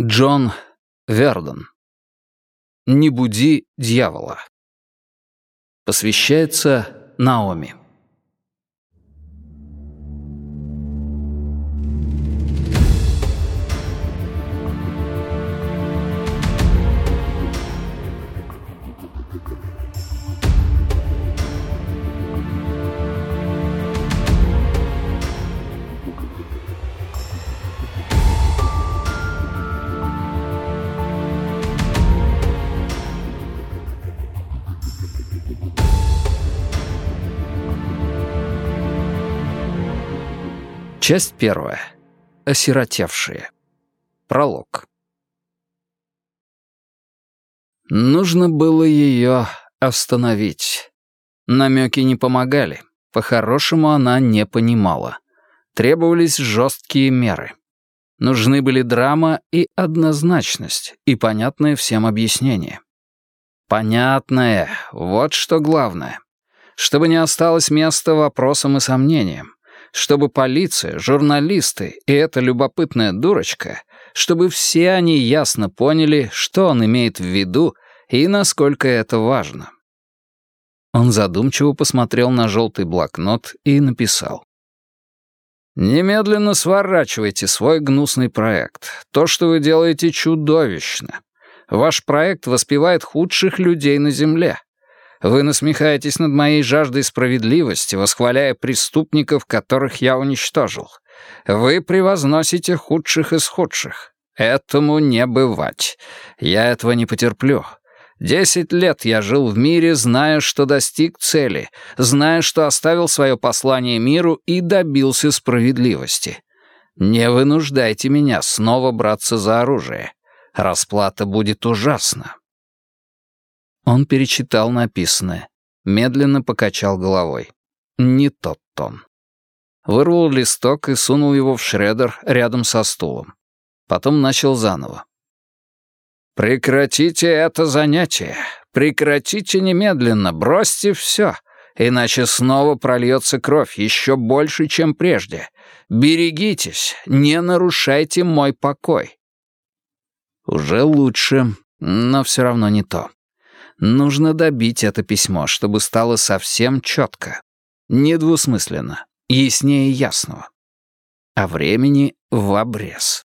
Джон Вердон. «Не буди дьявола». Посвящается Наоми. Часть первая. Осиротевшие. Пролог. Нужно было ее остановить. Намеки не помогали. По-хорошему она не понимала. Требовались жесткие меры. Нужны были драма и однозначность, и понятное всем объяснение. Понятное — вот что главное. Чтобы не осталось места вопросам и сомнениям чтобы полиция, журналисты и эта любопытная дурочка, чтобы все они ясно поняли, что он имеет в виду и насколько это важно. Он задумчиво посмотрел на желтый блокнот и написал. «Немедленно сворачивайте свой гнусный проект. То, что вы делаете, чудовищно. Ваш проект воспевает худших людей на Земле. Вы насмехаетесь над моей жаждой справедливости, восхваляя преступников, которых я уничтожил. Вы превозносите худших из худших. Этому не бывать. Я этого не потерплю. Десять лет я жил в мире, зная, что достиг цели, зная, что оставил свое послание миру и добился справедливости. Не вынуждайте меня снова браться за оружие. Расплата будет ужасна. Он перечитал написанное, медленно покачал головой. Не тот тон. Вырвал листок и сунул его в шредер рядом со стулом. Потом начал заново. «Прекратите это занятие. Прекратите немедленно. Бросьте все. Иначе снова прольется кровь еще больше, чем прежде. Берегитесь. Не нарушайте мой покой». Уже лучше, но все равно не то. Нужно добить это письмо, чтобы стало совсем четко. Недвусмысленно, яснее ясного. А времени в обрез.